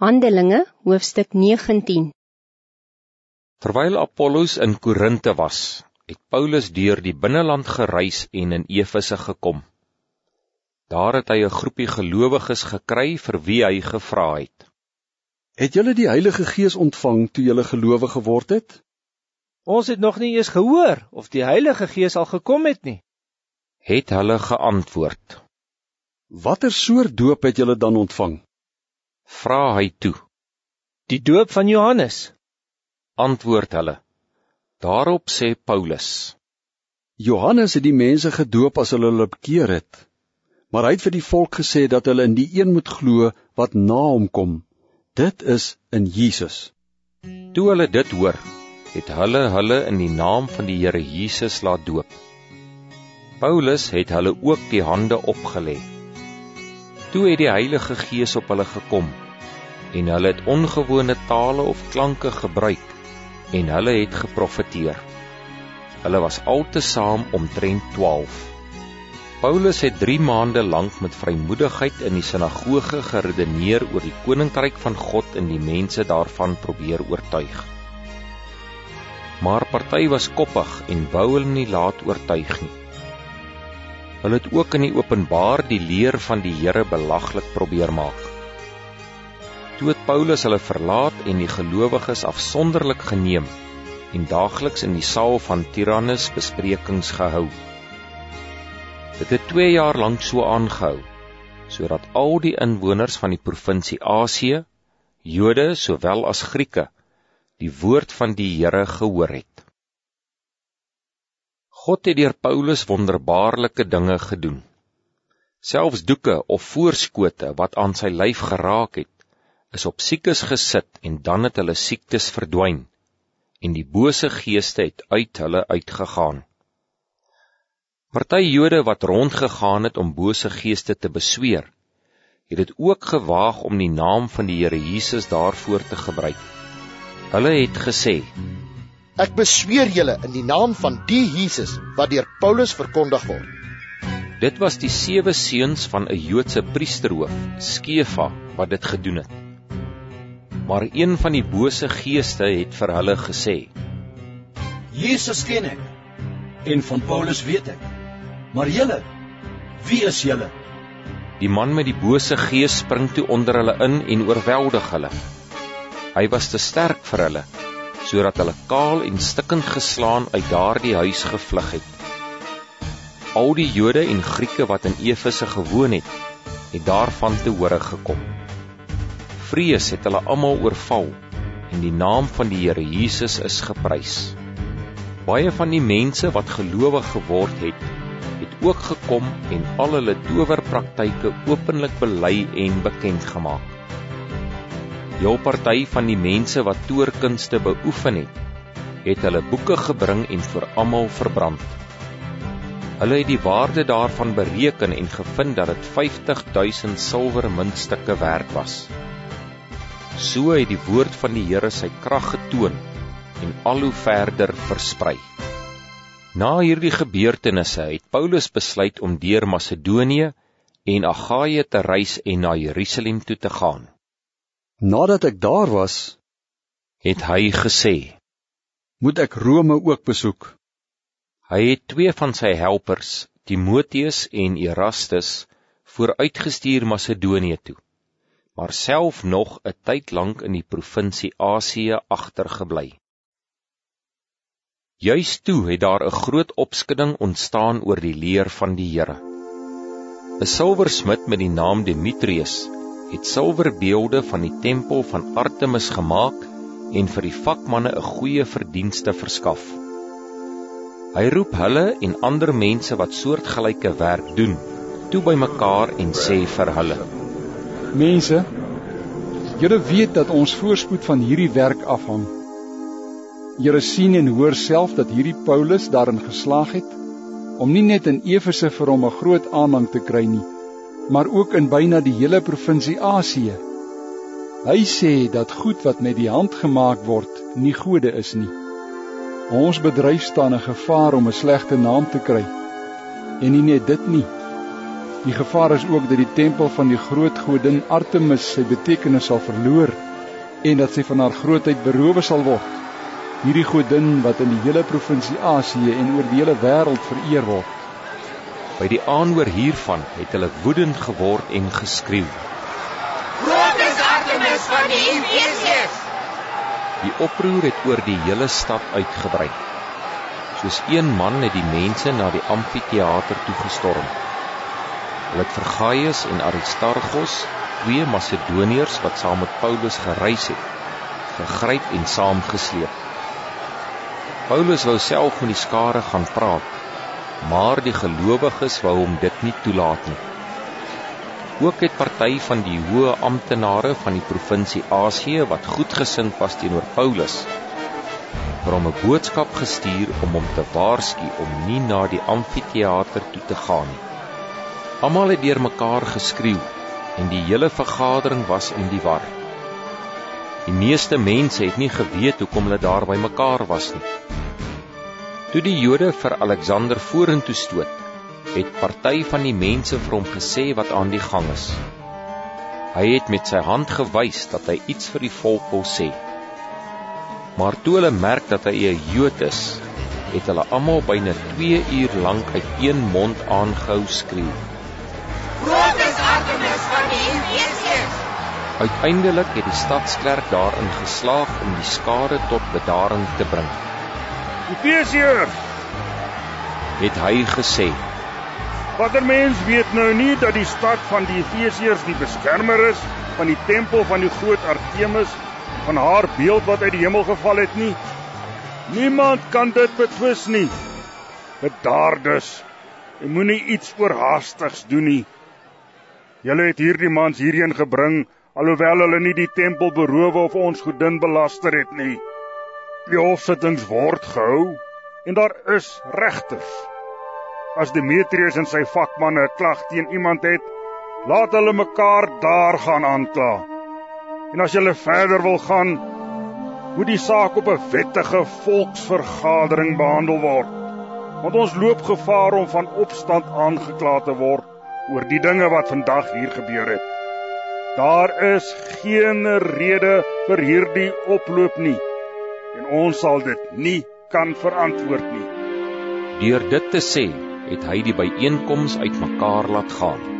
Handelinge, hoofstuk 19 Terwyl Apollos in Korinte was, het Paulus deur die binneland gereis en in Efese gekom. Daar het hy 'n groepie gelowiges gekry vir wie hy gevra het. Het julle die Heilige Gees ontvang toe julle gelowig geword het? Ons het nog nie eens gehoor of die Heilige Gees al gekom het nie. Het hulle geantwoord. Watter soort doop het julle dan ontvang? Vra hy toe. Die doop van Johannes. Antwoord hulle. Daarop sê Paulus. Johannes het die mense gedoop as hulle hulle bekeer het. Maar hy het vir die volk gesê dat hulle in die een moet glo wat na hom kom. Dit is in Jesus. Toe hulle dit hoor, het hulle hulle in die naam van die Here Jesus laat doop. Paulus het hulle ook die hande opgelê. Toe het die Heilige Gees op hulle gekom en hulle het ongewone tale of klanke gebruik en hulle het geprofeteer. Hulle was altesaam omtrent 12. Paulus het 3 maande lank met vrymoedigheid in die sinagoge geredeneer oor die koninkryk van God en die mense daarvan probeer oortuig. Maar party was koppig en wou hulle nie laat oortuig nie. Hulle het ook in die openbaar die leer van die Here belaglik probeer maak. Toe het Paulus hulle verlaat en die gelowiges afsonderlik geneem en daagliks in die saal van Tyrannus besprekings gehou. Dit het 2 jaar lank so aangehou sodat al die inwoners van die provinsie Asië, Jode sowel as Grieke, die woord van die Here gehoor het. God het deur Paulus wonderbaarlike dinge gedoen. Selfs doeke of voorskote wat aan sy lyf geraak het, is op siekes gesit en dan het hulle siektes verdwyn en die bose geeste het uit hulle uitgegaan. Party Jode wat rondgegaan het om bose geeste te besweer, het dit ook gewaag om die naam van die Here Jesus daarvoor te gebruik. Hulle het gesê: Ek besweer julle in die naam van die Jesus wat deur Paulus verkondig word. Dit was die sewe seuns van 'n Joodse priesterhoof, Skefa, wat dit gedoen het. Maar een van die bose geeste het vir hulle gesê: Jesus ken ek en van Paulus weet ek. Maar julle, wie is julle? Die man met die bose gees spring toe onder hulle in en oorweldig hulle. Hy was te sterk vir hulle sodat hulle kaal en stikkend geslaan uit daardie huis gevlug het. Al die Jode en Grieke wat in Efese gewoon het, het daarvan te hore gekom. Vrees het hulle almal oorval en die naam van die Here Jesus is geprys. Baie van die mense wat gelowig geword het, het ook gekom en al hulle towerpraktyke openlik bely en bekend gemaak. Jou party van die mense wat toorkunste beoefen het, het hulle boeke gebring en vir almal verbrand. Hulle het die waarde daarvan bereken en gevind dat dit 50000 silwer muntstukke werd was. So het die woord van die Here sy krag getoon en al hoe verder versprei. Na hierdie gebeurtenisse het Paulus besluit om deur Macedonië en Agaia te reis en na Jerusalem toe te gaan. Nadat ek daar was, het hy gesê: "Moet ek Rome ook besoek?" Hy het twee van sy helpers, Timoteus en Erastus, vooruitgestuur Macedonië toe, maar self nog 'n tyd lank in die provinsie Asië agtergebly. Juist toe het daar 'n groot opskudding ontstaan oor die leer van die Here. 'n Silwersmid met die naam Demetrius het silwerbeelde van die tempel van Artemis gemaak en vir die vakmanne 'n goeie verdienste verskaf. Hy roep hulle en ander mense wat soortgelyke werk doen, toe bymekaar en sê vir hulle: Mense, julle weet dat ons voorspoed van hierdie werk afhang. Julle sien en hoor self dat hierdie Paulus daarin geslaag het om nie net in Efese vir hom 'n groot aanhang te kry nie, maar ook in byna die hele provinsie Asië. Hy sê dat goed wat met die hand gemaak word nie gode is nie. Ons bedryf staan in gevaar om 'n slegte naam te kry. En nie net dit nie. Die gevaar is ook dat die tempel van die groot godin Artemis sy betekenis sal verloor en dat sy van haar grootheid beroof sal word. Hierdie godin wat in die hele provinsie Asië en oor die hele wêreld vereer word. By die aanhoor hiervan het hulle woedend geword en geskreeu: Groot is Artemis van die Efesiërs! Die oproer het oor die hele stad uitgebrei. Soos een man het die mense na die amfitheater toe gestorm. Hulle het vir Gaius en Aristarchus, twee Macedoniërs wat saam met Paulus gereis het, gegryp en saamgesleep. Paulus wou self met die skare gaan praat, maar die gelowiges wou hom dit nie toelaat nie. Ook het party van die hoë amptenare van die provinsie Asië wat goedgesind was teenoor Paulus, vir hom 'n boodskap gestuur om hom te waarsku om nie na die amfitheater toe te gaan nie. Almal het deurmekaar geskreeu en die hele vergadering was in die war. Die meeste mense het nie geweet hoekom hulle daar by mekaar was nie. Toe die Jode vir Alexander vorentoe stoot, het party van die mense vir hom gesê wat aan die gang is. Hy het met sy hand gewys dat hy iets vir die volk wou sê. Maar toe hulle merk dat hy 'n Jood is, het hulle almal byna 2 uur lank uit een mond aangehou skreeu. Groot is Artemis van die Efesiërs. Uiteindelik het die stadsklerk daarin geslaag om die skare tot bedaring te bring. Efesiërs, het hy gesê. Watter mens weet nou nie dat die stad van die Efesiërs die beskermer is van die tempel van die groot Artemis van haar beeld wat uit die hemel geval het nie? Niemand kan dit betwis nie. Bedaar dus. Jy moenie iets oorhaastigs doen nie. Julle het hierdie mans hierheen gebring alhoewel hulle nie die tempel beroof of ons godin belaster het nie. Die hofsittings word gehou en daar is regters. As Demetrius en sy vakmanne 'n klag teen iemand het, laat hulle mekaar daar gaan aankla. En as jy verder wil gaan, moet die saak op 'n wettige volksvergadering behandel word. Want ons loop gevaar om van opstand aangekla te word oor die dinge wat vandag hier gebeur het. Daar is geen rede vir hierdie oploop nie en ons sal dit nie kan verantwoord nie. Deur dit te sê, het hy die byeenkoms uitmekaar laat gaan.